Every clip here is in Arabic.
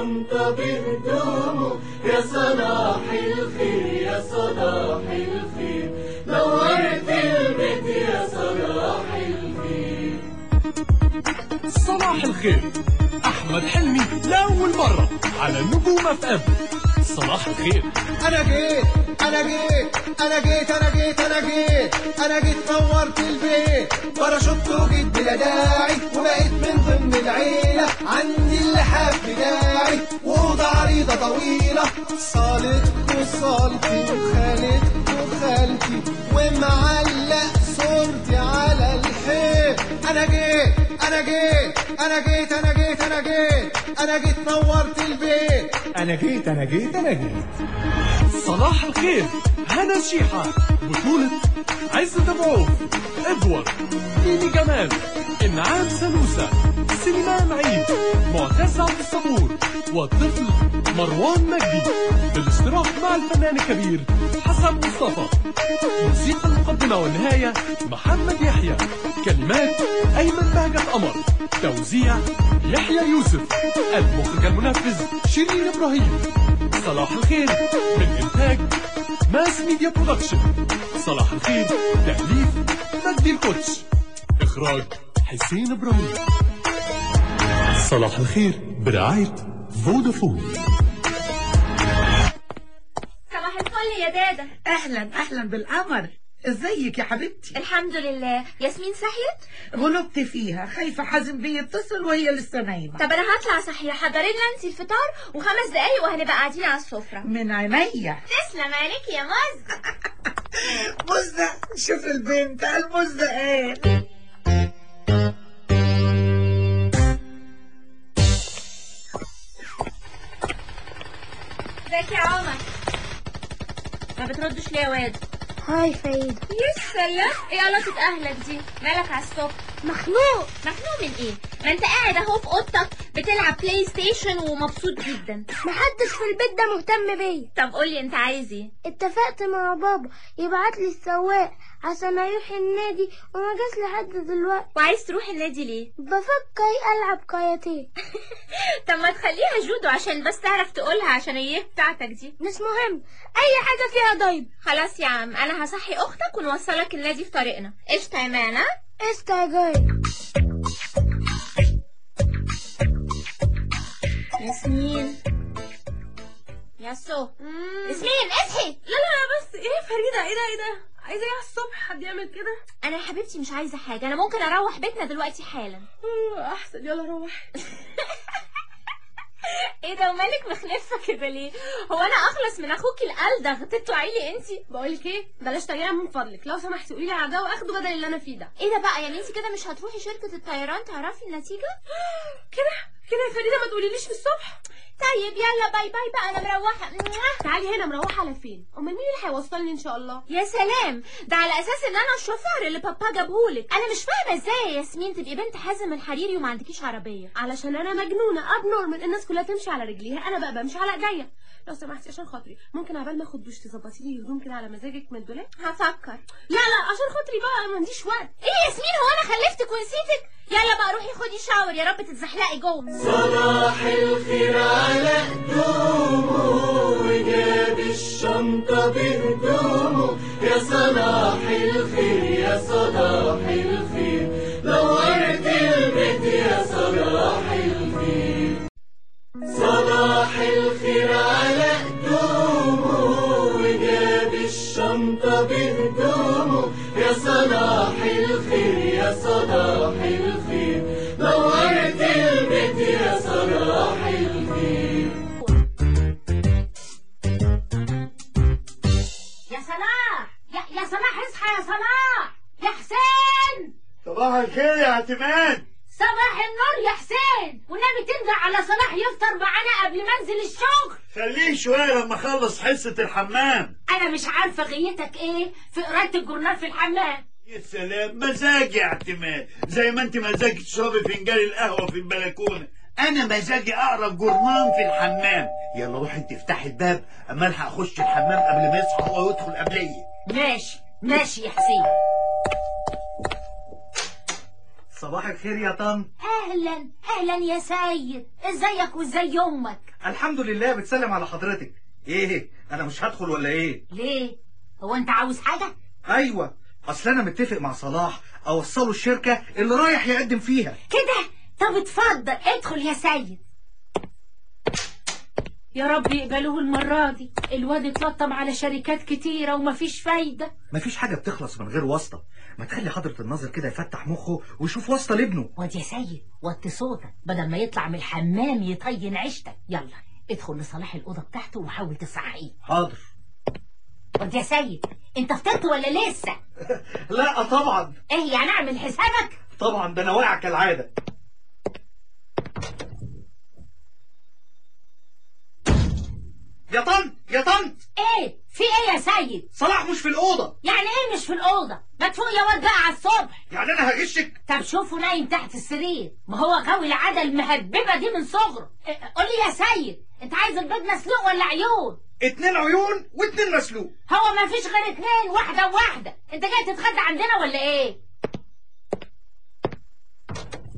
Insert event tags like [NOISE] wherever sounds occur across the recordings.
الشنطة بهدومه يا صلاح الخير يا صلاح الخير. نورت البيت يا صلاح الخير. صلاح الخير أحمد حلمي لأول مرة على نجوم FM. صلاح الخير. أنا جيت أنا جيت أنا جيت أنا جيت أنا جيت. أنا جيت نورت البيت. باراشوت وجيت بلا داعي. عريضة طويلة. صالتكو صالتي وخالتكو خالتي ومعلق صورتي على الحيط. أنا جيت أنا جيت أنا جيت أنا جيت أنا جيت أنا جيت نورت البيت. أنا جيت أنا جيت أنا جيت. صلاح الخير. هنا شيحة. بطولة عزت أبو عوف إدوارد. ميمي جمال. إنعام سلوسة سليمان عيد معتز عبد الصبور. والطفل مروان مجدي. بالاشتراك مع الفنان الكبير حسن مصطفى. موسيقى المقدمة والنهاية محمد يحيى. كلمات أيمن بهجت قمر توزيع يحيى يوسف. المخرج المنفذ شيرين إبراهيم. صلاح الخير. من إنتاج Mass Media Production. صلاح الخير. تأليف مجدي الكوتش إخراج حسين إبراهيم. صلاح الخير. برعاية فودافون. صباح الفل يا دادا. أهلا أهلا بالقمر. ازيك يا حبيبتي؟ الحمد لله. ياسمين صحيت؟ غلبت فيها. خايفة حازم بيتصل وهي لسه نايمة. طب أنا هطلع صحيح. حضري لنا انت الفطار وخمس دقايق وهنبقى قاعدين على السفرة. من عينيا. تسلم عليك يا مز [LAUGHS] مزة شوف البنت. المزة إيه ازيك يا عمر؟ ما بتردش ليه يا واد؟ hi فريدة يا سلام. إيه علاقة اهلك دي. مالك على الصبح مخنوق. مخنوق من إيه؟ ما أنت قاعد أهو في أوضتك. بتلعب PlayStation ومبسوط جدا. محدش في البيت ده مهتم بيا. طب قولي انت عايز إيه. اتفقت مع بابا. يبعت لي السواق عشان أروح النادي وما جاش لحد دلوقتي. وعايز تروح النادي ليه؟ بفكر ألعب كاراتيه. [LAUGHS] طب ما تخليها جودو عشان بس تعرف تقولها عشان إيه بتاعتك دي. مش مهم. أي حاجة فيها ضيب خلاص يا عم أنا هصحي أختك ونوصلك النادي في طريقنا. قشطة يا مانا. قشطة يا جاي. ياسمين. ياسو. ياسمين اصحي. لا لا بس إيه فريدة إيه ده إيه ده؟ عايزة إيه على الصبح؟ حد يعمل كده؟ أنا يا حبيبتي مش عايزة حاجة. أنا ممكن أروح بيتنا دلوقتي حالا. احسن. يلا روح. [LAUGHS] [LAUGHS] إيه ده ومالك مخلفة كده ليه؟ هو أنا أخلص من أخوك القلدغ تتوعي لي انتي؟ بقولك إيه بلاش تغيير من فضلك. لو سمحتي قولي لي على ده واخده بدل اللي أنا فيه ده. إيه ده بقى؟ يعني انتي كده مش هتروحي شركة الطيران تعرفي النتيجة؟ [GASPS] كده كده يا فريدة ما تقوليليش في الصبح. طيب يلا bye bye بقى أنا مروحة. تعالي هنا مروحة على فين؟ أمال مين اللي هيوصلني إن شاء الله؟ يا سلام ده على أساس إن أنا الشوفير اللي بابا جابهولك. أنا مش فاهمة إزاي يا ياسمين تبقي بنت حازم الحريري وما عندكيش عربية. علشان أنا مجنونة abnormal الناس كلها تمشي على رجليها. أنا بقى بمشي على إيديا. لو سمحتي عشان خاطري. ممكن عبال ما آخد دوش تظبطي لي الهدوم كده على مزاجك من الدولاب؟ هفكر. لا لا عشان خاطري بقى ما عنديش وقت. إيه يا ياسمين هو أنا خلفتك ونسيتك يلا بقى روحي خدي shower يا رب تتزحلقي جوه. صلاح الخير على قدومه وجاب الشنطة بهدومه. يا صلاح الخير يا صلاح الخير. صباح الخير يا اعتماد. صباح النور يا حسين. والنبي تنزل على صلاح يفطر معانا قبل ما انزل الشغل. خليه شوية لما اخلص حصة الحمام. أنا مش عارفة غيتك إيه. في قرايه الجورنال في الحمام. يا سلام مزاجي يا اعتماد. زي ما انت مزاجك تشربي فنجان القهوة في البلكونة. أنا مزاجي أقرأ الجورنال في الحمام. يلا روحي انت افتحي الباب أما ألحق أخش الحمام قبل ما يصحى هو ويدخل قبليه ماشي ماشي يا حسين. صباح الخير يا طن. أهلا أهلا يا سيد. إزيك وازاي أمك الحمد لله بتسلم على حضرتك. إيه أنا مش هدخل ولا إيه؟ ليه؟ هو أنت عاوز حاجة؟ أيوه أصل أنا متفق مع صلاح أوصله الشركة اللي رايح يقدم فيها. كده؟ طب اتفضل ادخل يا سيد. يا رب يقبلوه المرة دي. الواد اتلطم على شركات كتيرة ومفيش فايدة. مفيش حاجة بتخلص من غير واسطة. ما تخلي حضرة الناظر كده يفتح مخه ويشوف واسطة لابنه. واد يا سيد وطي صوتك. بدل ما يطلع من الحمام يطين عيشتك. يلا ادخل لصلاح الأوضة بتاعته وحاول تصحيه حاضر. واد يا سيد انت فطرت ولا لسه؟ [LAUGHS] لا طبعا. إيه يعني اعمل حسابك؟ طبعا ده أنا واقع كالعادة. يا طن يا طن إيه؟ في إيه يا سيد؟ صلاح مش في الأوضة. يعني إيه مش في الأوضة؟ ما تفوق يا واد بقى على الصبح. يعني أنا هغشك. طب شوفه نايم تحت السرير. ما هو غاوي العادة المهببة دي من صغره. إيه، قول لي يا سيد انت عايز البيض مسلوق ولا عيون؟ اتنين عيون واتنين مسلوق. هو ما فيش غير اتنين واحدة وواحدة. انت جاي تتغدى عندنا ولا إيه؟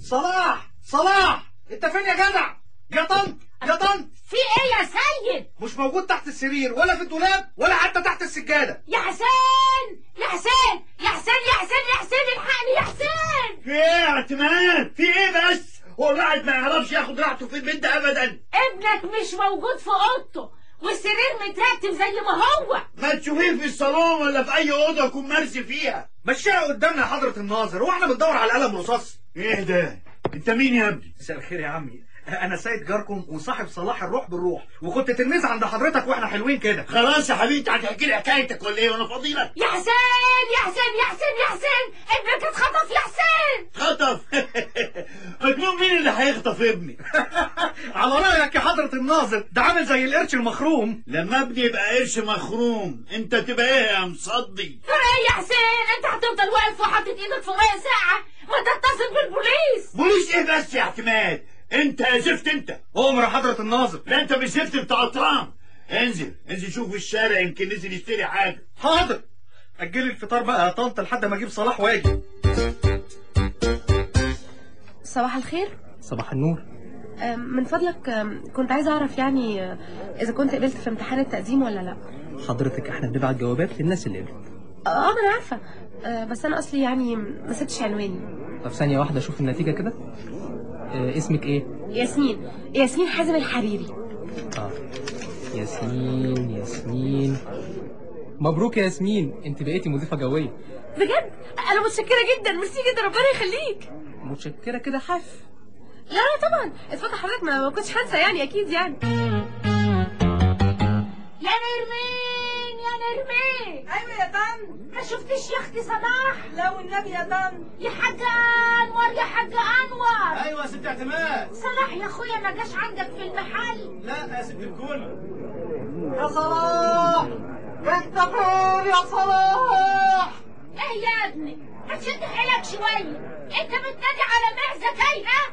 صلاح صلاح انت فين يا جدع؟ يا طن يا طن في إيه يا سيد؟ مش موجود تحت السرير ولا في الدولاب ولا حتى تحت السجادة. يا حسين! يا حسين! يا حسين! يا حسين! يا حسين! الحقني يا حسين! في إيه يا اعتماد؟ في إيه بس؟ هو الواحد ما يعرفش ياخد راحته في البيت ده ابدا. ابنك مش موجود في أوضته والسرير مترتب زي ما هو. ما تشوفيه في الصالون ولا في أي أوضة يكون مرسي فيها. مشيها قدامنا يا حضرة الناظر وإحنا بندور على قلم رصاص إيه ده؟ انت مين يا ابني؟ مساء الخير يا عمي. أنا سيد جاركم وصاحب صلاح الروح بالروح وكنت تلميذ عند حضرتك وإحنا حلوين كده. خلاص يا حبيبي انت هتحكي لي حكايتك ولا إيه وأنا فاضي لك يا حسين يا حسين يا حسين يا حسين ابنك اتخطف يا حسين. خطف [LAUGHS] مجنون مين اللي هيخطف ابني؟ [LAUGHS] على رأيك يا حضرة الناظر ده عامل زي القرش المخروم. لما ابني يبقى قرش مخروم انت تبقى إيه يا مصدي؟ إيه يا حسين؟ انت هتفضل واقف وحاطط إيدك في مية ساعة؟ ما تتصل بالبوليس. بوليس إيه بس يا اعتماد انت يا زفت انت. أمر يا حضرة الناظر. لا انت مش زفت بتاع طرام انزل انزل شوف في الشارع يمكن نزل يشتري حاجة. حاضر. اجلي الفطار بقى يا طنط لحد ما أجيب صلاح وآجي. صباح الخير. صباح النور. من فضلك كنت عايزة أعرف يعني أه، إذا كنت قبلت في امتحان التقديم ولا لأ. حضرتك إحنا بنبعت جوابات للناس اللي قبلت. آه ما أنا عارفة. أه، بس أنا أصلي يعني ما سبتش عنواني. طب ثانية واحدة أشوف النتيجة كده. اسمك إيه؟ ياسمين. ياسمين حازم الحريري. آه. ياسمين ياسمين. مبروك يا ياسمين. انت بقيتي مضيفة جوية. بجد؟ أنا متشكرة جدا. ميرسي جدا. ربنا يخليك. متشكرة كده حاف. لا لا طبعا. اتفضل حضرتك ما كنتش هنسى يعني أكيد يعني. أيوه يا طن ما شفتش يا أختي صلاح؟ لا والنبي يا طن يا حاج أنور يا حاج أنور. أيوه يا ست اعتماد. صلاح يا أخويا ما جاش عندك في المحل. لا يا ست الكل. يا صلاح انت فين يا صلاح؟ إيه يا ابني؟ ما تشد حيلك شوية. أنت بتنادي على معزه تايهه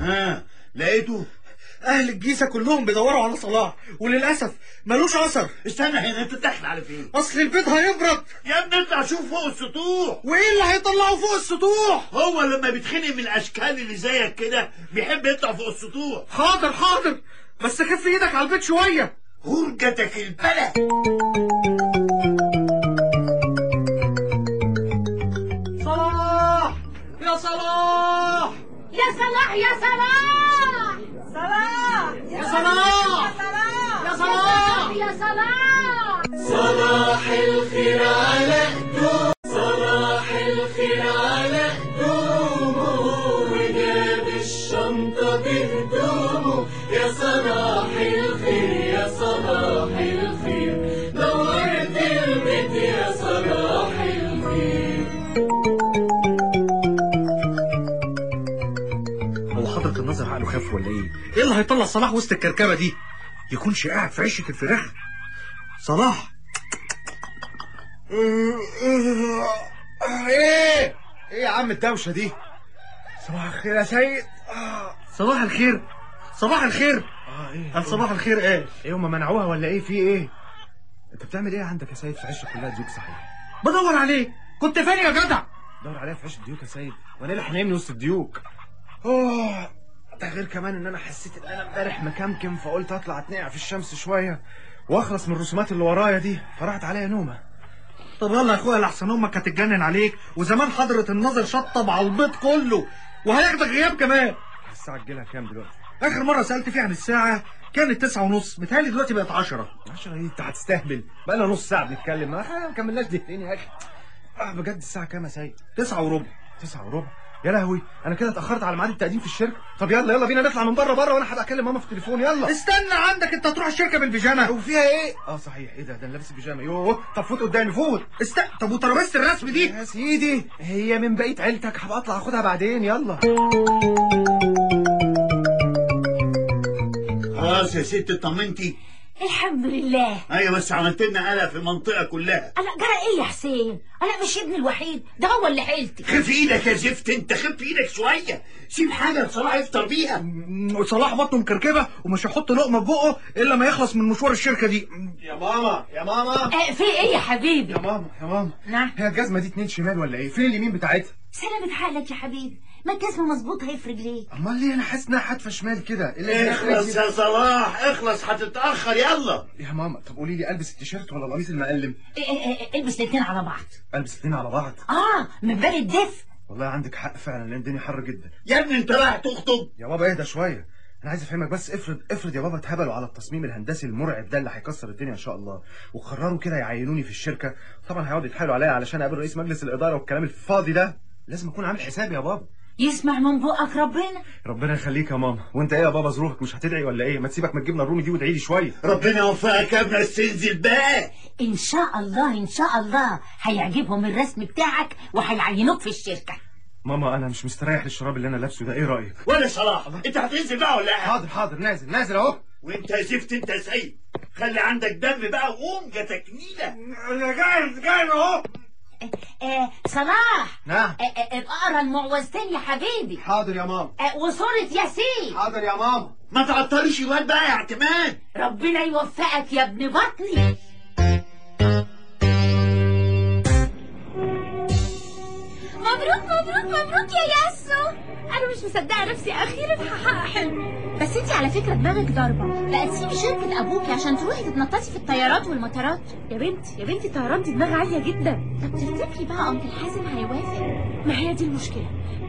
ها لقيته أهل الجيزة كلهم بيدوروا على صلاح وللأسف ملوش أثر. استنى هنا انت داخل على فين؟ أصل البيت هيبرد. يا ابني اطلع شوف فوق السطوح. وإيه اللي هيطلعه فوق السطوح؟ هو لما بيتخنق من الأشكال اللي زيك كده بيحب يطلع فوق السطوح. حاضر حاضر. بس كف إيدك على البيت شوية. هرجتك البلد. صلاح! يا صلاح! يا صلاح يا صلاح! صلاح إيه هيطلع صلاح وسط الكركبة دي؟ يكونش قاعد في عشة الفراخ؟ صلاح. إيه؟ إيه يا عم الدوشة دي؟ صباح الخير يا سيد. صباح الخير. صباح الخير. آه إيه قال صباح الخير قال إيه هما منعوها ولا إيه؟ في إيه؟ أنت بتعمل إيه عندك يا سيد في عشة كلها ديوك صحيح؟ بدور عليك. كنت فين يا جدع؟ دور عليها في عيش الديوك يا سيد. وأنا اللي هنامني وسط الديوك. أوه. ده غير كمان إن أنا حسيت ان أنا امبارح مكمكم فقلت أطلع أتنقع في الشمس شوية وأخلص من الرسومات اللي ورايا دي. فراحت عليا نومة. طب يلا يا أخويا لحسن أمك هتتجنن عليك وزمان حضرة النظر شطب على البيت كله وهياخدك غياب كمان. الساعة تجيلها كام دلوقتي؟ آخر مرة سألت فيها عن الساعة كانت تسعة ونص متهيألي دلوقتي بقت عشرة. 10 إيه أنت هتستهبل. بقى لنا نص ساعة بنتكلم. ما كملناش دقيقتين يا أخي. آه بجد الساعة كام يا سيد؟ تسعة وربع. تسعة وربع؟ يا لهوي أنا كده اتأخرت على ميعاد التقديم في الشركة؟ طب يلا يلا بينا نطلع من بره بره وأنا هبقى أكلم ماما في التليفون يلا. استنى عندك أنت تروح الشركة بالبيجامة. وفيها إيه؟ آه صحيح. إيه ده؟ ده أنا لابس بيجامة. يوه طب فوت قدامي فوت. است... طب وترابيزة الرسم دي؟ يا سيدي هي من بقية عيلتك. هبقى أطلع أخدها بعدين يلا. خلاص يا ست اطمنتي الحمد لله. أيوه بس عملت لنا قلق في المنطقة كلها. أنا جرى إيه يا حسين؟ أنا مش ابني الوحيد ده هو اللي حيلتي خف إيدك يا زفت أنت خف إيدك شوية. سيب حاجة لصلاح يفطر بيها. صلاح بطنه مكركبة ومش هيحط لقمة في بقه إلا ما يخلص من مشوار الشركة دي. يا ماما يا ماما. آه في إيه يا حبيبي؟ يا ماما يا ماما. نعم. هي الجزمة دي اتنين شمال ولا إيه؟ فين اليمين بتاعتها؟ سلامة حالك يا حبيبي ما الجزمة مظبوط هي في رجليك أمال ليه أنا حاسس إنها حادفه شمال كده؟ اللي اخلص يا صلاح اخلص هتتأخر يلا. يا ماما طب قولي لي ألبس التيشيرت ولا القميص المقلم إيه إيه إيه إلبس الاتنين على بعض. ألبس اتنين على بعض؟ آه من باب الدفء. والله عندك حق فعلا لأن الدنيا حر جدا. يا ابني انت رايح تخطب؟ يا بابا اهدى شوية. أنا عايز أفهمك بس افرض افرض يا بابا اتهبلوا على التصميم الهندسي المرعب ده اللي هيكسر الدنيا إن شاء الله وقرروا كده يعينوني في الشركة طبعا هيقعدوا يتحايلوا عليا علشان أقابل رئيس مجلس الإدارة والكلام الفاضي ده. لازم أكون عامل حسابي يا بابا. يسمع من بقك ربنا. ربنا يخليك يا ماما. وأنت إيه يا بابا؟ ظروفك مش هتدعي ولا إيه؟ ما تسيبك من الجبنة الرومي دي وادعي لي شوية. ربنا يوفقك يا ابني بس انزل بقى إن شاء الله إن شاء الله هيعجبهم الرسم بتاعك وهيعينوك في الشركة. ماما أنا مش مستريح للشراب اللي أنا لابسه ده. إيه رأيك؟ ولا صلاح أنت هتنزل بقى ولا إيه؟ حاضر حاضر. نازل نازل أهو. وأنت يا زفت أنت يا سيد خلي عندك دم بقى وقوم جاتك نيلة. أنا جاي جاي أهو. آه صلاح. نعم. ابقى اقرأ المعوذتين يا حبيبي. حاضر يا ماما وصورة ياسين. حاضر يا ماما ما تعطليش الواد بقى يا اعتماد ربنا يوفقك يا ابن بطني. مبروك مبروك مبروك يا ياسو. أنا مش مصدقة نفسي أخيرا هحقق حلمي بس انت على فكرة دماغك ضربة بقى تسيبي شركة أبوكي عشان تروحي تتنططي في الطيارات والمطارات. يا بنتي يا بنتي طيران دي دماغ عالية جدا. طب تفتكري بقى أنكل حازم هيوافق؟ ما هي دي المشكلة.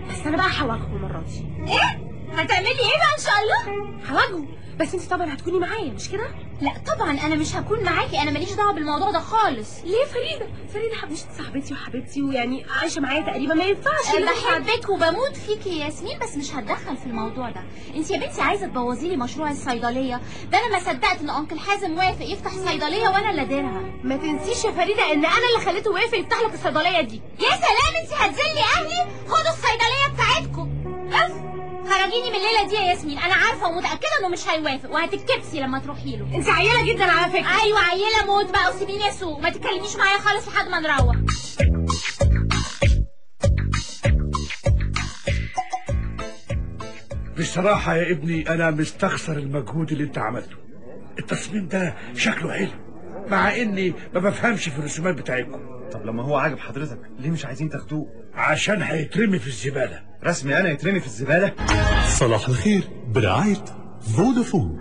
بس أنا بقى هواجهه المرة دي. إيه؟ هتعملي إيه بقى ان شاء الله؟ هواجهه بس انت طبعا هتكوني معايا مش كده؟ لا طبعا أنا مش هكون معاكي. أنا ماليش دعوة بالموضوع ده خالص. ليه فريدة؟ فريدة حبيبتي صاحبتي وحبيبتي ويعني عايشة معايا تقريبا ما ينفعش ليه؟ بحبك وبموت فيكي يا ياسمين بس مش هتدخل في الموضوع ده. انت يا بنتي عايزة تبوظي لي مشروع الصيدلية. ده أنا ما صدقت إن أنكل حازم وافق يفتح صيدلية وأنا اللي أديرها. ما تنسيش يا فريدة إن أنا اللي خليته وافق يفتح لك الصيدلية دي. يا سلام انت هتذلي أهلي؟ خدوا الصيدلية بتاعتكم. خرجيني من الليلة دي يا ياسمين. أنا عارفة ومتأكدة إنه مش هيوافق. وهتتكبسي لما تروحي له. انت عيلة جدا على فكرة. أيوه عيلة موت بقى وسيبيني أسوق. ما تتكلميش معايا خالص لحد ما نروح. بصراحة يا ابني أنا مستخسر المجهود اللي أنت عملته. التصميم ده شكله حلو مع إني ما بفهمش في الرسومات بتاعتكم. طب لما هو عاجب حضرتك ليه مش عايزين تاخدوه؟ عشان هيترمي في الزبالة. رسمي أنا يترمي في الزبالة. صلاح الخير برعاية فودافون.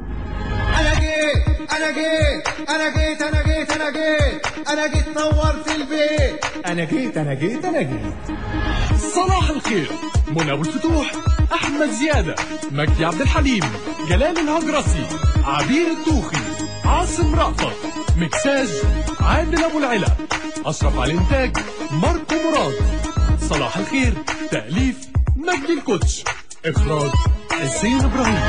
أنا جيت أنا جيت أنا جيت أنا جيت أنا جيت أنا جيت نورت البيت. أنا جيت أنا جيت أنا جيت. صلاح الخير منى أبو الفتوح أحمد زيادة مجدي عبد الحليم جلال الهجرسي عبير الدوخي عاصم رأفت مكساج عادل أبو العلا أشرف على الإنتاج ماركو مراد. صلاح الخير تأليف مجدي الكوتش إخراج حسين إبراهيم